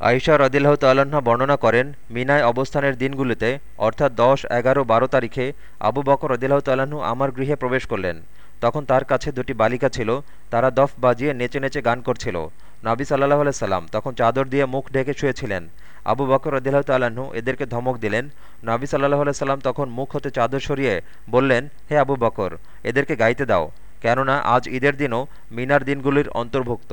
আইসা রদিল্লাহ তাল্লাহ্ন বর্ণনা করেন, মিনায় অবস্থানের দিনগুলিতে, অর্থাৎ দশ, এগারো, বারো তারিখে আবু বকর রদিল্লাহ তাল্লাহ্ন আমার গৃহে প্রবেশ করলেন। তখন তার কাছে দুটি বালিকা ছিল, তারা দফ বাজিয়ে নেচে নেচে গান করছিল। নাবি সাল্লাহ সাল্লাম তখন চাদর দিয়ে মুখ ঢেকে শুয়েছিলেন। আবু বকর রদিল্লাহ তাল্লাহ্ন এদেরকে ধমক দিলেন। নাবি সাল্লাহ সাল্লাম তখন মুখ হতে চাদর সরিয়ে বললেন, হে আবু বকর, এদেরকে গাইতে দাও। কেননা আজ ঈদের দিনও মিনার দিনগুলির অন্তর্ভুক্ত।